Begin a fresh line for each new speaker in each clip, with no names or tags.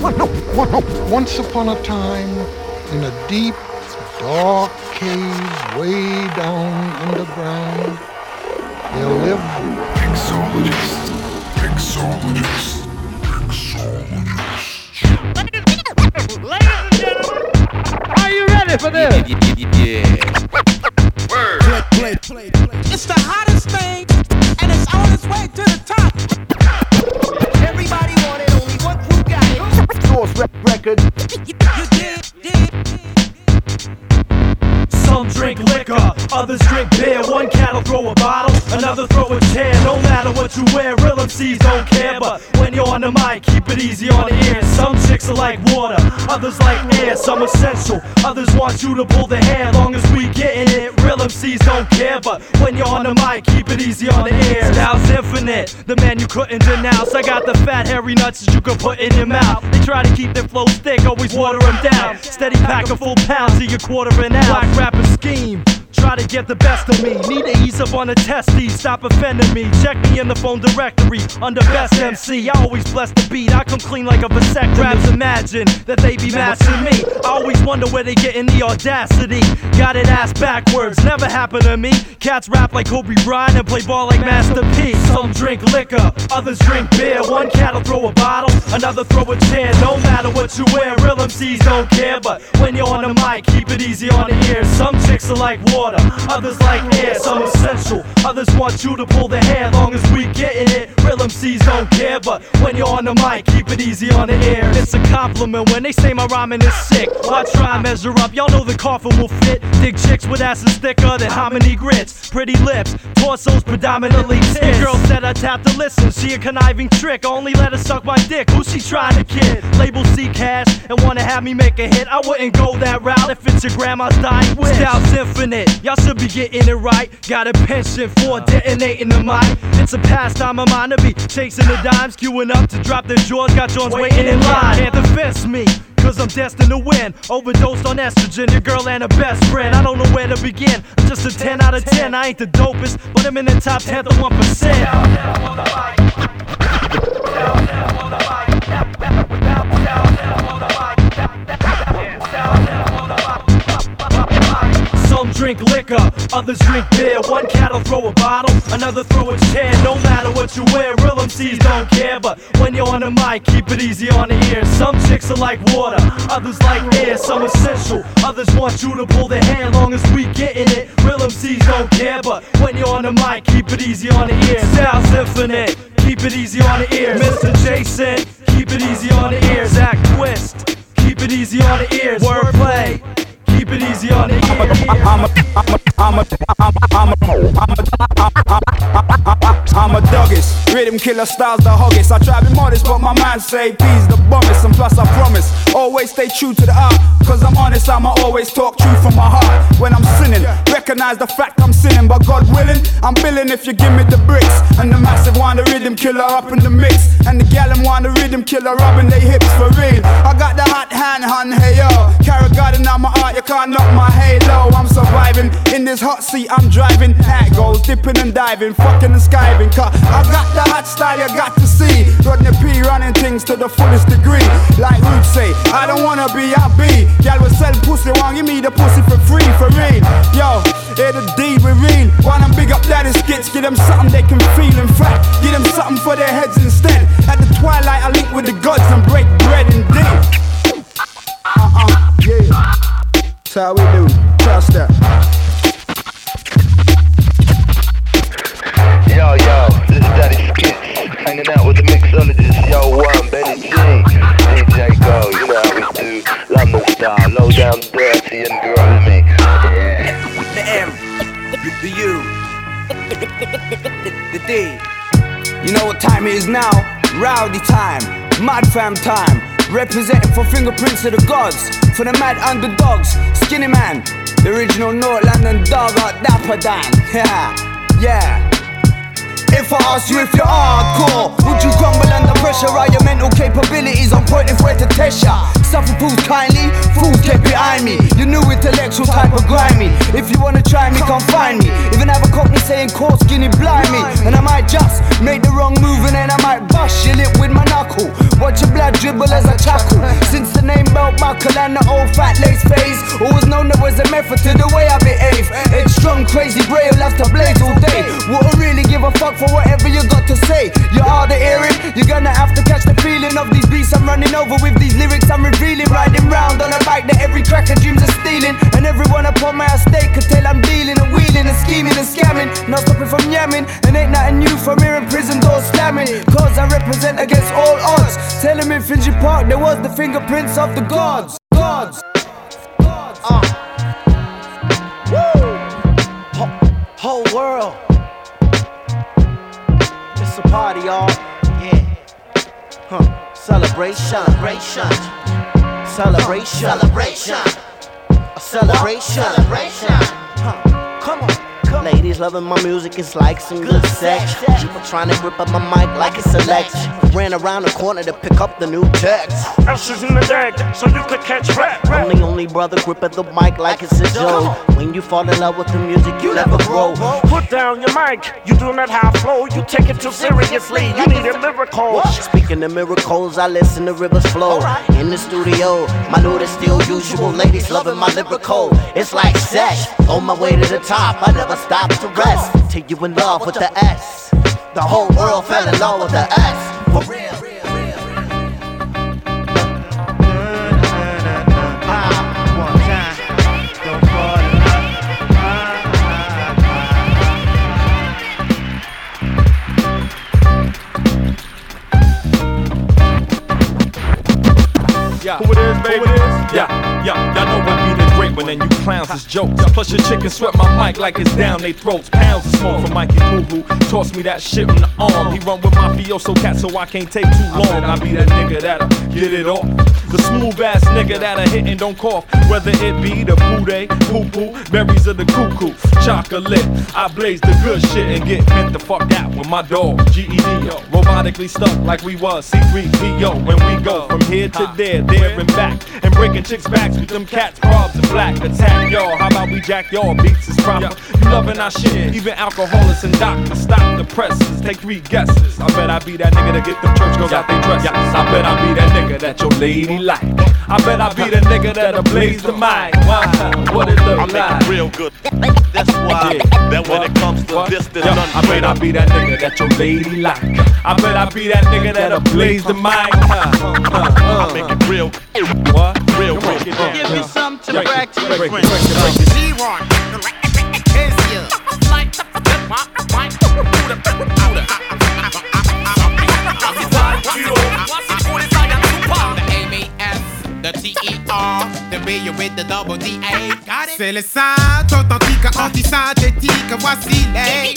Once upon a time, in a deep, dark cave way down underground, there lived
Mixologist. Mixologist. Mixologist.
Ladies and gentlemen, are you ready for this?
Yeah.
Play, play, play. It's the
hottest others drink beer. One cat'll throw a bottle, another throw a chair. No matter what you wear, real MCs don't care. But when you're on the mic, keep it easy on the ear. Some chicks are like water, others like air. Some essential, others want you to pull their hair. Long as we getting it, real MCs don't care. But when you're on the mic, keep it easy on the ear. Styles infinite, the man you couldn't denounce. I got the fat hairy nuts that you could put in your mouth. They try to keep their flows thick, always water them down. Steady pack a full pound till you're quartering out. Black rapper scheme. Try to get the best of me. Need to ease up on the testes. Stop offending me. Check me in the phone directory under best MC. I always bless the beat. I come clean like a vasectomy. Raps imagine that they be matching me. I always wonder where they getting the audacity. Got it ass backwards. Never happened to me. Cats rap like Kobe Bryant and play ball like Master P. Some drink liquor, others drink beer. One cat'll throw a bottle, another throw a chair. No matter what you wear, real MCs don't care. But when you're on the mic, keep it easy on the ear. Some chicks are like water, others like air. Some essential, others want you to pull their hair. Long as we getting it, real MCs don't care. But when you're on the mic, keep it easy on the air. It's a compliment when they say my rhyming is sick. I try measure up? Y'all know the coffin will fit. Dig chicks with asses thicker than hominy grits. Pretty lips, torsos predominantly tits. Girl said I tap to listen. She a conniving trick. Only let her suck my dick. Who she trying to kid? Label C cash and wanna have me make a hit. I wouldn't go that route if it's your grandma's dying wish. Styles infinite. Y'all should be getting it right. Got a pension for detonating the mic. It's a pastime of mine to be chasing the dimes, queuing up to drop their jaws. Got Jones waiting in line. Can't defense me. Cause I'm destined to win. Overdosed on estrogen, your girl and her best friend. I don't know where to begin. I'm just a 10 out of 10. I ain't the dopest, but I'm in the top 10 of 1%. Others drink beer. One cat'll throw a bottle, another throw a chair. No matter what you wear, real MCs don't care. But when you're on the mic, keep it easy on the ear. Some chicks are like water, others like air. Some essential, others want you to pull their hair. Long as we getting it, real MCs don't care. But when you're on the mic, keep it easy on the ear. Styles infinite, keep it easy on the ear. Mr. Jason, keep it easy on the ears. Zach Twist, keep it easy on the ears. Wordplay. Keep it easy on the ear.
I'm a, I'm a, I'm a, I'm a, I'm a, I'm a duggist. Rhythm killer styles the huggest. I try to be modest, but my mind say peace the bummest. And plus I promise, stay true to the art. Cause I'm honest, I'ma always talk true from my heart. When I'm sinning, recognize the fact I'm sinning. But God willing, I'm billing if you give me the bricks. And the massive want the rhythm killer up in the mix. And the gallon wanna rhythm killer rubbing their hips for real. I got the hot hand, hun, hey yo. Carrot garden on my heart, you can't knock my halo. I'm surviving in this hot seat, I'm driving. Hat goes dipping and diving, fucking and skiving. Cut. I got the hot style, you got to see. Rodney P running things to the fullest degree. Like Roots say, I don't wanna be, I be. Y'all will sell pussy, want give me the pussy for free, for real. Yo, here the D we real. Wanna big up that skits, give them something they can feel. In fact, give them something for their heads instead. At the twilight, I link with the gods and break bread indeed. Uh-uh, yeah. That's how we do. Trust that. Now? Rowdy time, mad fam time. Representing for fingerprints of the gods, for the mad underdogs. Skinny man, the original North London dog out Dapper Dan. Yeah, yeah. If I ask you if you're hardcore, would you crumble under pressure? Are your mental capabilities on point if we're to test ya?
Suffer fools kindly, fools get behind me. You new intellectual type of grimy. If you wanna try me, come find me. Even have a cockney saying coarse skinny blind me. And I might just I might bust with my knuckle. Watch your blood dribble as I chuckle. Since the name belt buckle and the old fat lace phase, always known there was a method to the way I behave. It's strong, crazy braille, love to blaze all day. Wouldn't really give a fuck for whatever you got to say. You are the hearing, you're gonna have to catch the feeling of these beats I'm running over with these lyrics I'm revealing. Riding round on a bike that every cracker dreams of stealing. And everyone upon my estate could tell I'm dealing and wheeling and scheming and scamming. Not stopping from yamming, and ain't nothing new from here in prison doors slamming. Cause I represent against all odds. Tell him in Finchley Park there was the fingerprints of the gods. Gods.
Uh. Woo! Ho- whole world. It's a party, y'all. Yeah. Huh. Celebration. Celebration. Celebration. Celebration. A celebration. Celebration. Huh. Come on. Come. Ladies loving my music, it's like some good sex. People trying to rip up my mic like it's a Lex. Ran around the corner to pick up the new text.
Ashes in the deck, so you could catch rap.
I'm the only brother gripping the mic like it's a Joe. When you fall in love with the music, you never grow.
Put down your mic, you do not have flow. You take it too seriously, you need a miracle.
Speaking of miracles, I listen to rivers flow. In the studio, my mood is still usual. Ladies loving my lyrical. It's like sex, on my way to the top. I never stop to rest till you in love with the S. The whole world fell in love with the S.
it is? Yeah, yeah. Y'all know I be the great one, and you clowns is jokes. Plus your chicken sweat my mic like it's down they throats. Pounds of smoke from Mikey Poo Poo. Toss me that shit on the arm. He run with mafioso cat, so I can't take too long. I be that nigga that'll get it off. The smooth ass nigga that'll hit and don't cough. Whether it be the booty, poo poo, berries of the cuckoo, chocolate. I blaze the good shit and get bent the fuck out with my dog, GEDO. Robotically stuck like we was C3PO. When we go from here to there, there and back. Breaking chicks' backs with them cats, probs and black. Attack y'all, how about we jack y'all? Beats is proper. You loving our shit, even alcoholics and doctors. Stop the presses, take three guesses. I bet I be that nigga that get them church girls out they dresses. I bet I be that nigga that your lady like. I bet I be the nigga that'll blaze the mic. Wow, what it look
I
like.
make it real good. That's why
Yeah.
that when it comes to
What?
this, there's
Yo,
none
I bet I be that nigga that your lady like. I bet I be that nigga that'll blaze the mic. Huh, huh,
I make it real,
What?
real,
Come
real.
get down.
Give me
Uh,
some to
break it,
brag to your
break it,
friends.
break it, break it.
The T-E-R, the way you with the double D-A. Got it? C'est le synth authentique, antisynthétique. Voici les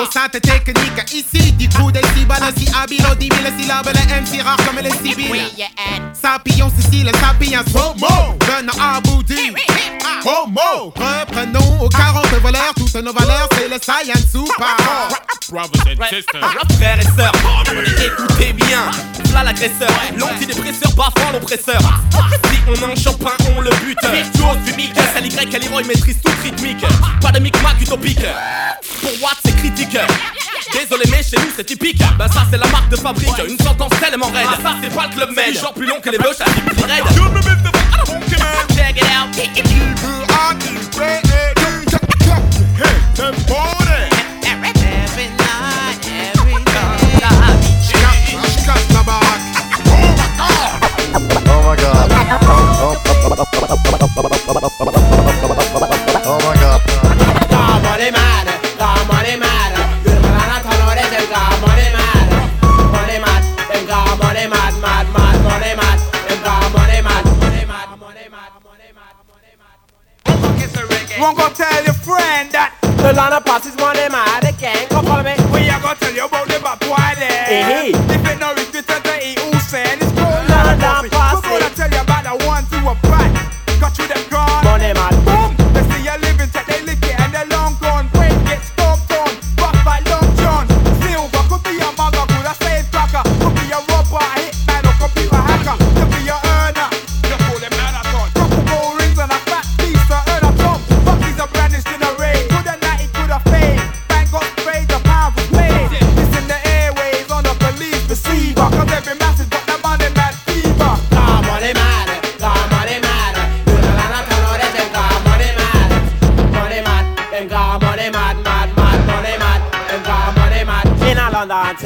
au synth technique. Ici, du coup des cibles, si habile, aux 10 000 syllabes, les MC rares comme les civils. Sapillon, Cécile, Sapiens, Homo, venant à bout du Homo. Reprenons aux 40 voleurs, toutes nos valeurs, c'est le Science Super.
Brothers and sisters. Frères et sœurs, écoutez bien. Là l'agresseur, l'antidépresseur baffant l'oppresseur. Si on en chope un, on le bute. Virtuose du mic, c'est l'Y à Leroy maîtrise toute rythmique. Pas de micmac utopique. Pour Watt, c'est critique. Désolé, mais chez nous c'est typique. Ben ça, c'est la marque de fabrique. Une sentence tellement raide. Ah, ça, c'est pas le club med. Genre plus long que les bœufs, ça dit plus raide. Check it out.
Oh my god. Oh, oh my god.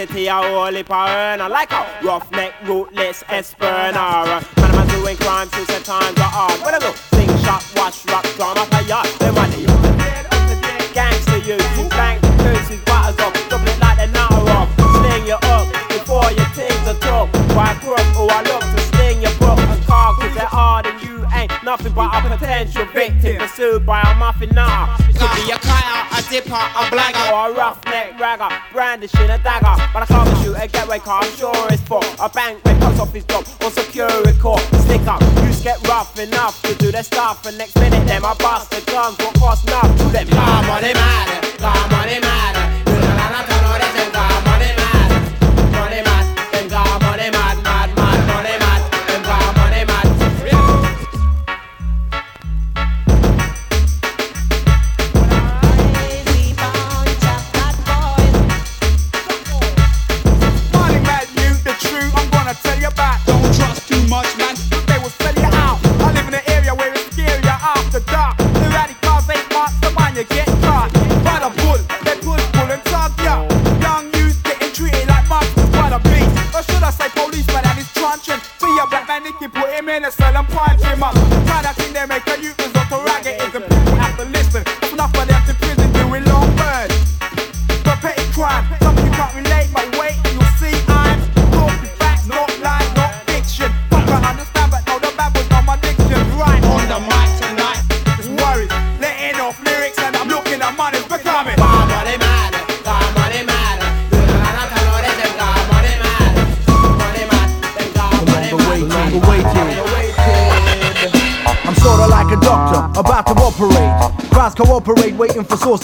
City, I only earn. I like a roughneck, rootless Esperanara. Man, I'm doing crime since the times are hard. When I go sing, shot, wash, rock, drum up a yard. What do you Gangster you, you bang the curses, butters up, double it like the nutter off. Sling you up before your things are took. Why crook, oh I look to sling your book and car, cause they're hard and you ain't nothing but a potential victim pursued by a muffin nah.
Could be a kiter, a a blagger.
Or a roughneck ragger, brandishing a dagger. But I can't shoot a getaway car, I'm sure it's for a bank that cuts off his job or security court. Stick up, you get rough enough to do their stuff, and next minute them I bust the guns won't cost enough to them.
Come on, they mad, come on,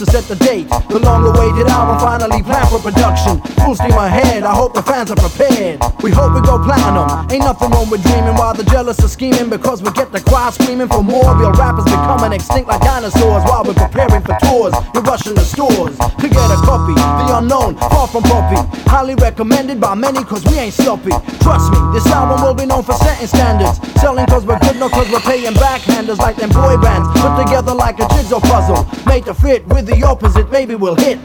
to
set the date. The long awaited album finally planned for production. Full steam ahead, I hope the fans are prepared. Platinum. Ain't nothing wrong with dreaming while the jealous are scheming because we get the crowd screaming for more. Real rappers becoming extinct like dinosaurs while we're preparing for tours. We're rushing the stores to get a copy. The unknown, far from poppy. Highly recommended by many cause we ain't sloppy. Trust me, this album will be known for setting standards. Selling cause we're good, not cause we're paying backhanders like them boy bands. Put together like a jigsaw puzzle. Made to fit with the opposite, maybe we'll hit.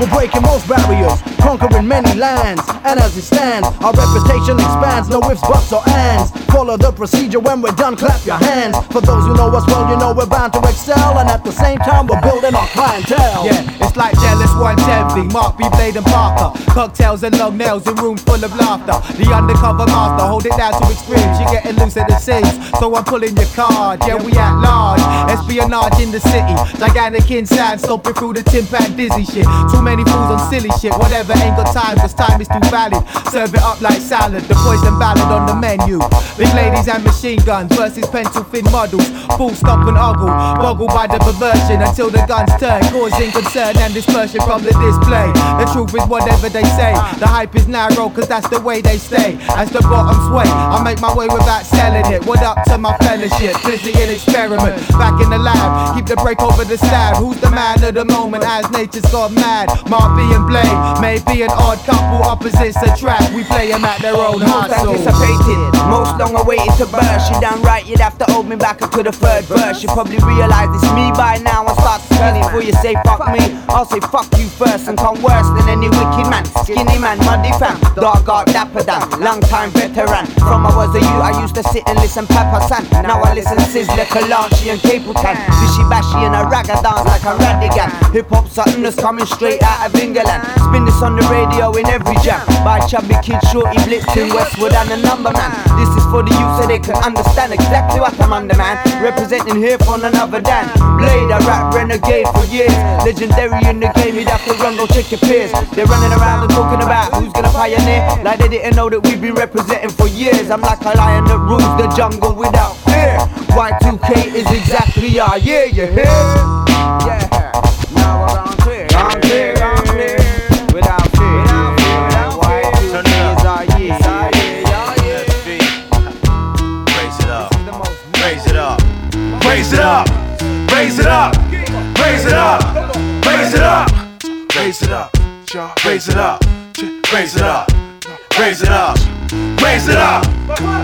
We're breaking most barriers, conquering many lands. And as it stands, our reputation expands. No ifs, buts, or ands. Follow the procedure when we're done, clap your hands. For those who know us well, you know we're bound to excel. And at the same time, we're building our clientele.
Yeah, it's like jealous 110 Mark B. Blade and Parker. Cocktails and long nails in rooms full of laughter. The undercover master, hold it down to extremes. You're getting loose at the seams, so I'm pulling your card. Yeah, we at large. Espionage in the city. Gigantic inside, stomping through the timpan dizzy shit. Too many fools on silly shit. Whatever, ain't got time, cause time is too valid. Serve it up like salad, the poison ballad on the menu. Big ladies and machine guns versus pencil thin models. Full stop and ogle, boggle by the perversion until the guns turn, causing concern and dispersion from the display. The truth is whatever they say. The hype is narrow, cause that's the way they stay. As the bottom sway, I make my way without selling it. What up to my fellowship? Busy in experiment. Back in the lab, keep the break over the slab. Who's the man of the moment as nature's got mad? Mark and Blade may be an odd couple, opposites attract. We play them at their own heart.
Most anticipated, most ah. long awaited to burst. You damn right, you'd have to hold me back up to the third verse. You probably realize it's me by now and start it before you say fuck me. I'll say fuck you first and come worse than any wicked man. Skinny man, muddy fam, dog art, dapper dan, long time veteran. From I was a youth, I used to sit and listen Papa San. Now I listen Sizzla, Kalonji and Capleton. Fishy bashy and a ragga dance like a Rodigan. Hip hop something that's coming straight out of England. Spin this on the radio in every jam. By chubby shorty blitzing Westwood and the number man. This is for the youth so they can understand exactly what I'm under, man. Representing here from another Dan. Blade, a rap renegade for years. Legendary in the game, you'd have to run, go check your peers. They're running around and talking about who's gonna pioneer. Like they didn't know that we've been representing for years. I'm like a lion that rules the jungle without fear. Y2K is exactly our year, you hear? Yeah. Now
Raise it up. Raise it up. Raise it up. Raise it up. Raise it up. Raise it up. Raise it up. Raise it up.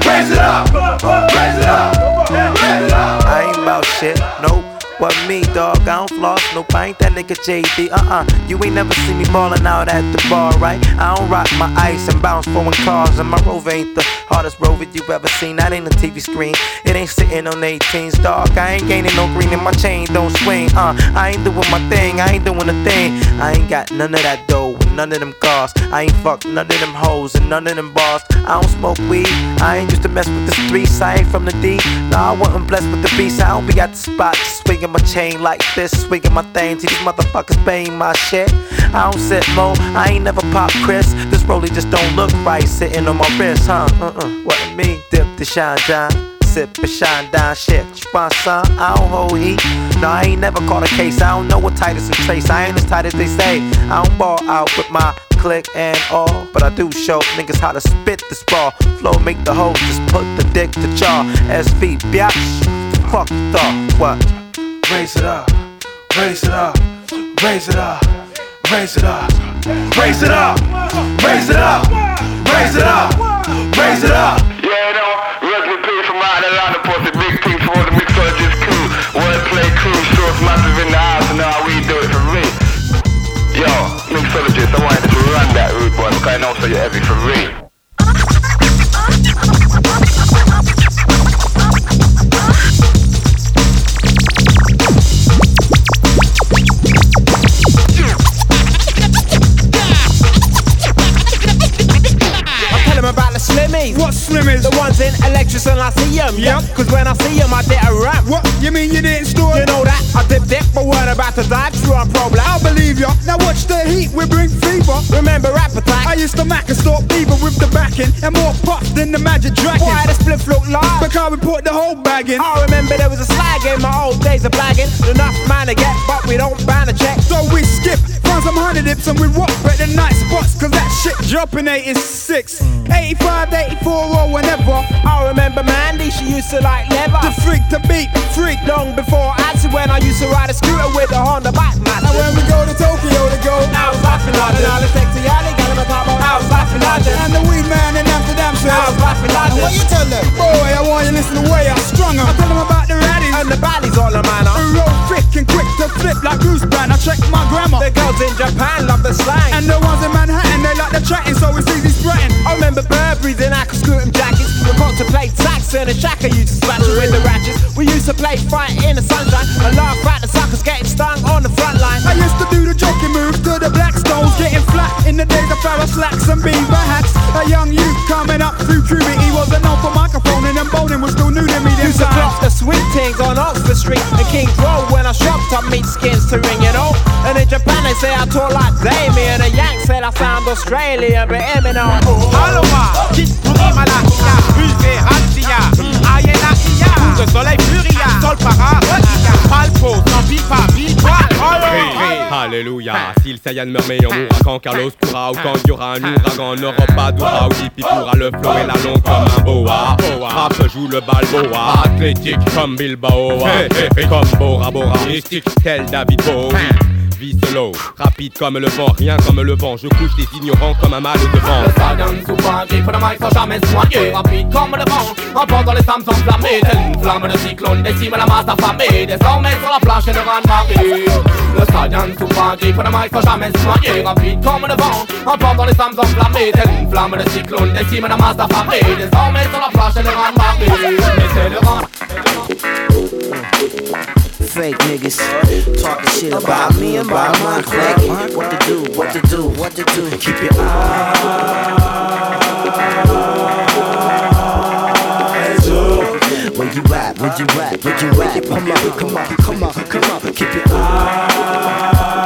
Raise it up. Raise it up. Raise it up.
I ain't about shit, nope. What me, dog? I don't floss, nope, I ain't that nigga JD. Uh uh, you ain't never seen me ballin' out at the bar, right? I don't rock my ice and bounce foreign cars, and my rover ain't the hardest rover you ever seen. That ain't a TV screen, it ain't sitting on 18s, dog. I ain't gaining no green in my chain, don't swing. Uh, I ain't doing my thing, I ain't doing a thing. I ain't got none of that dough, none of them cars. I ain't fuck none of them hoes and none of them bars. I don't smoke weed, I ain't used to mess with the streets. I ain't from the D. Nah, I wasn't blessed with the beast. I don't be at the spot, swinging my chain like this, swinging my thing. See these motherfuckers paying my shit. I don't sit mo, I ain't never pop Chris. This rollie just don't look right, sitting on my wrist, huh? Uh-uh, what me? Dip the shine, John. Sip and shine down shit. Son? I don't hold heat. No, I ain't never caught a case. I don't know what Titus and Trace. I ain't as tight as they say. I don't ball out with my click and all. But I do show niggas how to spit this ball. Flow make the hoe just put the dick to jaw. SV, biatch. Fuck the thought. What?
Raise it up, raise it up, raise it up, raise it up, raise it up, raise it up, raise it up, raise it up.
Mixologist, I wanted to run that route, boy, because I know so you're heavy for real.
And I see them.
Yep.
Cause when I see them, I did a rap.
What? You mean you didn't store?
You know that? I dip dip, but weren't about to dive through a problem.
I believe ya. Now watch the heat, we bring fever.
Remember attack?
I used to mac and stalk beaver with the backing and more pop than the magic dragon.
Why the split look large?
Because we put the whole bag in.
I remember there was a slag in my old days of blagging. Enough man to get, but we don't ban a check.
So we skip, find some honey dips and we rock at the night spots. Cause that shit dropping 86, 85, 84 or whenever.
I remember Mandy, she used to like leather.
The freak to beat, freak.
Long before I Answer when I used to ride a scooter with a Honda bike master.
Now when we go to Tokyo to go,
I was laughing London. Now let's take to Yali, got him a top I was laughing London.
And the weed man in Amsterdam says,
I was laughing London.
What you tell them? Boy, I want you to listen to the way I strung 'em. I tell them about the raddies.
And the baddies all the manner.
Who roll thick and quick to flip like Bruce Brand. I check my grammar.
The girls in Japan love the slang.
And the ones in Manhattan, they like the chatting, so it's easy spreading.
I remember Burberry's in aqua scooting jackets. We got to play tax in a shack. I used to scratch with the ratchets. We used to play fight in the sunshine and laugh at the suckers getting stung on the front line.
I used to do the jockey move to the Blackstones, getting flat in the days of Farrah slacks and beaver hats. A young youth coming up through puberty wasn't known for microphone, and then bowling was still new to me.
Used to clock the sweet things on Oxford Street and King's Road when I shopped up meat skins to ring it all. And in Japan they say I talk like Damien. And a Yank said I sound Australian, but Eminem.
Aloha,
Le Saiyan meurt mais on mourra quand Carlos pourra ou quand il y aura un ouragan, n'aura pas d'aura ou Hippie pourra le flow et la longue comme un boa. Rap joue le balboa, athlétique comme Bilbao, comme Bora Bora, mystique tel David Bowie. Vie solo, rapide comme le vent, rien comme le vent, je couche des ignorants comme un mal de vent.
Le Saiyan souvent griffe le mic sans jamais noyer. Rapide comme le vent, emportant les flammes enflammées. Telle une flamme de cyclone décime la masse affamée Désormais sur la plage et le rang de marée. Le Saiyan souvent griffe le mic sans jamais noyer. Rapide comme le vent, emportant les flammes enflammées. Telle une flamme de cyclone décime la masse affamée Désormais sur la plage et le rang de marée. Mais c'est le rang
Fake niggas talking shit about me and about my clique. What to do, what to do, what to do. Keep your eyes up. Where you at, where you at, where you at? Come on, come on, come on, come on. Keep your eyes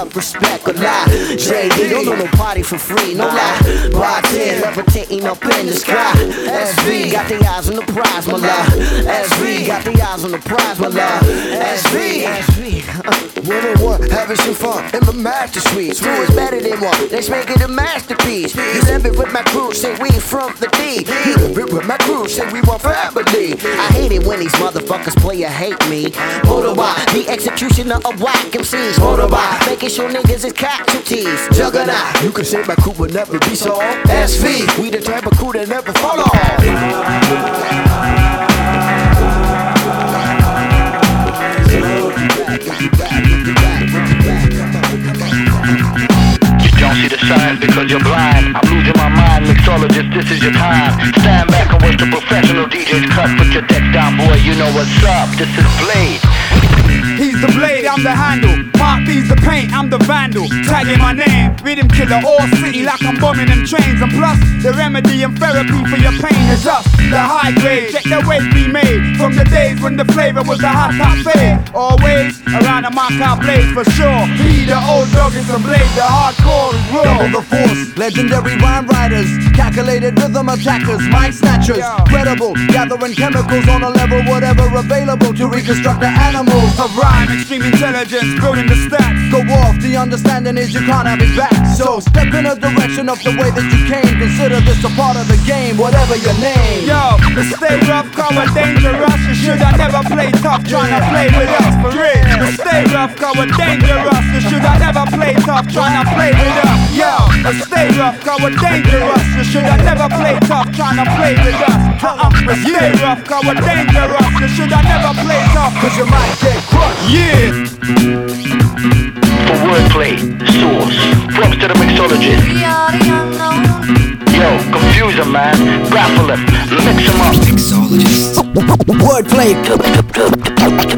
Keep your self-respect alive. JD, don't do no party for free, no lie. Bartend, levitating up in the sky. SV, got the eyes on the prize, my love. SV, got the eyes on the prize, my love. SV, SV.
On one, having some fun in my master suite. Two is better than one. Let's make it a masterpiece. You live it with my crew, say we from the D. You live it with my crew, say we want family.
I hate it when these motherfuckers play a hate me. Motorbike, the executioner of whack MCs. Make
making sure niggas is casualties. Juggernaut, you can say my crew will never be so. SV, we the type of crew that never fall off.
You don't see the signs because you're blind. I'm losing my mind, mixologist, this is your time. Stand back and watch the professional DJs cut. Put your deck down, boy, you know what's up. This is Blade.
He's the blade, I'm the handle. B's the paint, I'm the vandal. Tagging my name, rhythm killer, all city like I'm bombing them trains. And plus, the remedy and therapy for your pain is us. The high grade, check the ways we made. From the days when the flavor was the hot top fade. Always around the mark out blaze for sure. He the old dog is the blade, the hardcore is.
Double the force, legendary rhyme writers, calculated rhythm attackers, mic snatchers, credible, gathering chemicals on a level whatever available to reconstruct the animals
of rhyme, extreme intelligence, building the stats.
Go off, the understanding is you can't have it back. So step in a direction of the way that you came. Consider this a part of the game, whatever your name.
Yo, the stay rough, cover dangerous. You should have never played tough, trying to play with us for real. The stay rough, cover dangerous. You should have never played tough, trying to play with us. Yo, the stay rough, cover dangerous. You should have never played tough, trying to play with us. Uh-uh, the stay rough, cover dangerous. You should have never played tough, cause you might get crushed. Yeah.
For wordplay, source. Props to the mixologist. Yo, confuse him, man. Baffle him. Mix him up.
Wordplay.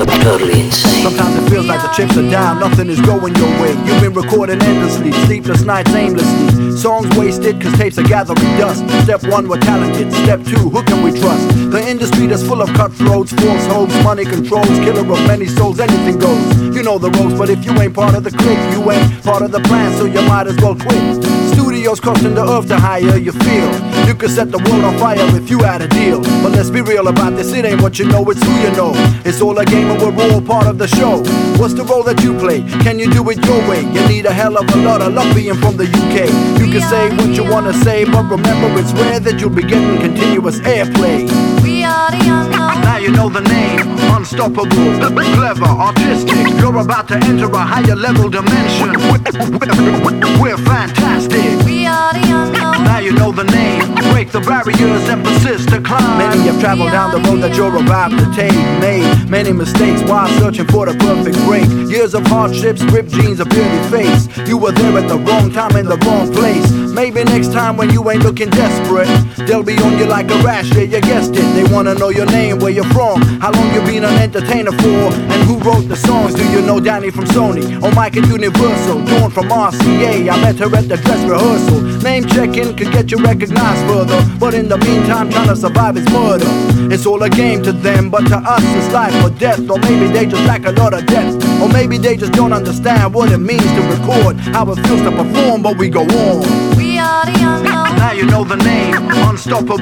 Sometimes it feels like the chips are down, nothing is going your way. You've been recording endlessly, sleepless nights aimlessly. Songs wasted cause tapes are gathering dust. Step one, we're talented. Step two, who can we trust? The industry that's full of cutthroats, false hopes, money controls, killer of many souls, anything goes. You know the ropes, but if you ain't part of the clique, you ain't part of the plan, so you might as well quit. Studios costing the earth to hire, you feel. You could set the world on fire if you had a deal. But let's be real about this, it ain't what you know, it's who you know. It's all a game and we're all part of the show. What's the role that you play? Can you do it your way? You need a hell of a lot of luck being from the UK. You can say what you wanna say, but remember it's rare that you'll be getting continuous airplay.
We are the unknown.
Now you know the name, unstoppable, clever, artistic. You're about to enter a higher level dimension. We're fantastic. Know the name. The barriers and persist to climb. Many have traveled down the road that you're about to take. Made many mistakes while searching for the perfect break. Years of hardships, ripped jeans, a bearded face. You were there at the wrong time in the wrong place. Maybe next time when you ain't looking desperate, they'll be on you like a rash. Yeah, you guessed it. They wanna know your name, where you're from, how long you been an entertainer for, and who wrote the songs. Do you know Danny from Sony? Or Mike at Universal? Dawn from RCA. I met her at the dress rehearsal. Name checking could get you recognized further, but in the meantime, trying to survive is murder. It's all a game to them, but to us it's life or death. Or maybe they just lack a lot of depth. Or maybe they just don't understand what it means to record, how it feels to perform, but we go on. Now you know the name, unstoppable,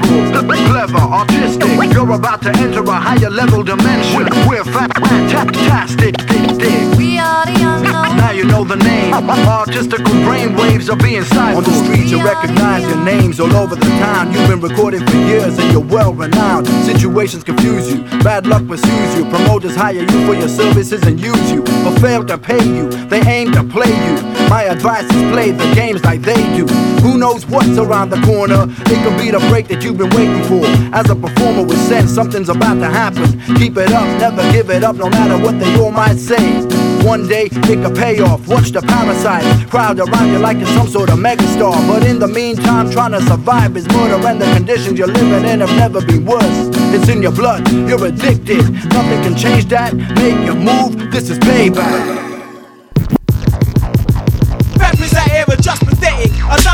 clever, artistic. You're about to enter a higher level dimension. We're fantastic, dig, dig.
We are the unknown.
Now you know the name. Artistical brainwaves are being siphoned. On the streets, you recognize your names all over the town. You've been recording for years and you're well renowned. Situations confuse you, bad luck pursues you. Promoters hire you for your services and use you, but fail to pay you. They aim to play you. My advice is play the games like they do. Who knows what's around the corner? It could be the break that you've been waiting for. As a performer with sense, something's about to happen. Keep it up, never give it up, no matter what they all might say. One day it could pay off. Watch the parasites crowd around you like you're some sort of megastar. But in the meantime, trying to survive is murder, and the conditions you're living in have never been worse. It's in your blood, you're addicted. Nothing can change that. Make your move. This is payback.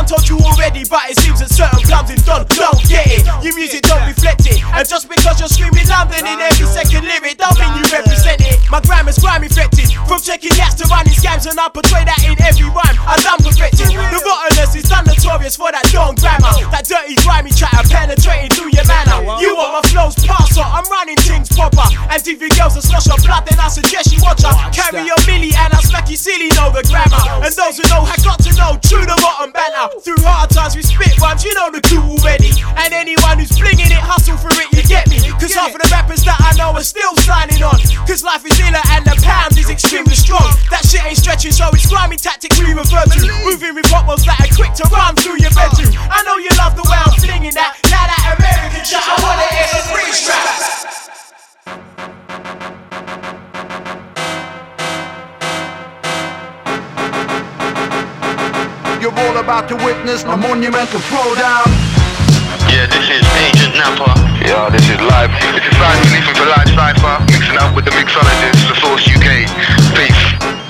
Told you already, but it seems that certain plums in Don don't get it. Your music don't reflect it. And just because you're screaming London in every second lyric, don't mean you represent it. My grammar's grime affected. From checking yaks to running scams, and I portray that in every rhyme. I done perfected. The rottenness is done notorious for that long grammar. That dirty, grimy chatter penetrating through your manner. You want my flows passer, I'm running things proper. And you girls are slush your blood, then I suggest you watch her. Carry your milli and I smack you silly, know the grammar. And those who know have got to know true the rotten banter. Through hard times we spit rhymes, you know the clue already. And anyone who's flinging it, hustle for it, you get
me? Cause half of the rappers that I know are still signing on. Cause life is iller and the pound is extremely strong. That shit ain't stretching, so it's grimy tactic we refer to. Moving with bottles that are quick to run through your bedroom. I know you love the way I'm flinging that. Now that American shit, I wanna hear some free straps.
You're all about to witness a monumental throwdown.
Yeah, this is Agent Napa. Yeah, this is live. This is Simon Leafing for Live Cypher, mixing up with the mixologist, The Source UK. Peace.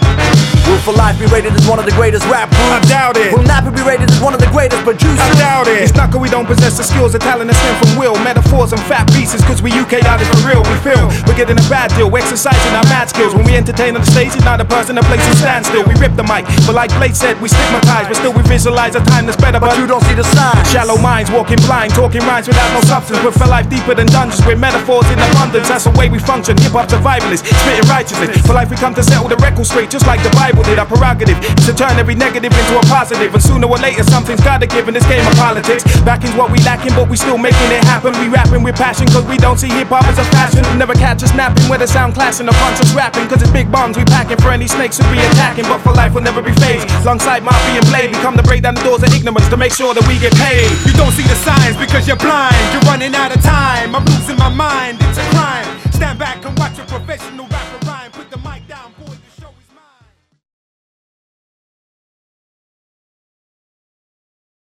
Will for life be rated as one of the greatest rap groups?
I doubt it.
Will Napa be rated as one of the greatest producers?
I doubt it. It's not cause we don't possess the skills, the talent, and stem from will. Metaphors and fat pieces, cause we UK artists for real. We feel we're getting a bad deal, we exercising our mad skills. When we entertain on the stage, it's not a person, a place to stand still. We rip the mic, but like Blake said, we stigmatize, but still we visualize a time that's better. But
you don't see the signs.
Shallow minds, walking blind, talking rhymes without no substance. We're for life deeper than dungeons, with metaphors in abundance. That's the way we function. Hip hop survivalists, spitting righteousness. For life we come to settle the record straight, just like the Bible did. Our prerogative is to turn every negative into a positive. and sooner or later something's gotta give in this game of politics. Backing's what we lacking, but we still making it happen. We rapping with passion, cause we don't see hip hop as a fashion. Never catch us napping, whether sound clashing or punch us rapping, cause it's big bombs we packing for any snakes who be attacking. But for life, we'll never be phased. Alongside Mafia and Blade, we come to break down the doors of ignorance to make sure that we get paid.
You don't see the signs because you're blind. You're running out of time. I'm losing my mind. It's a crime.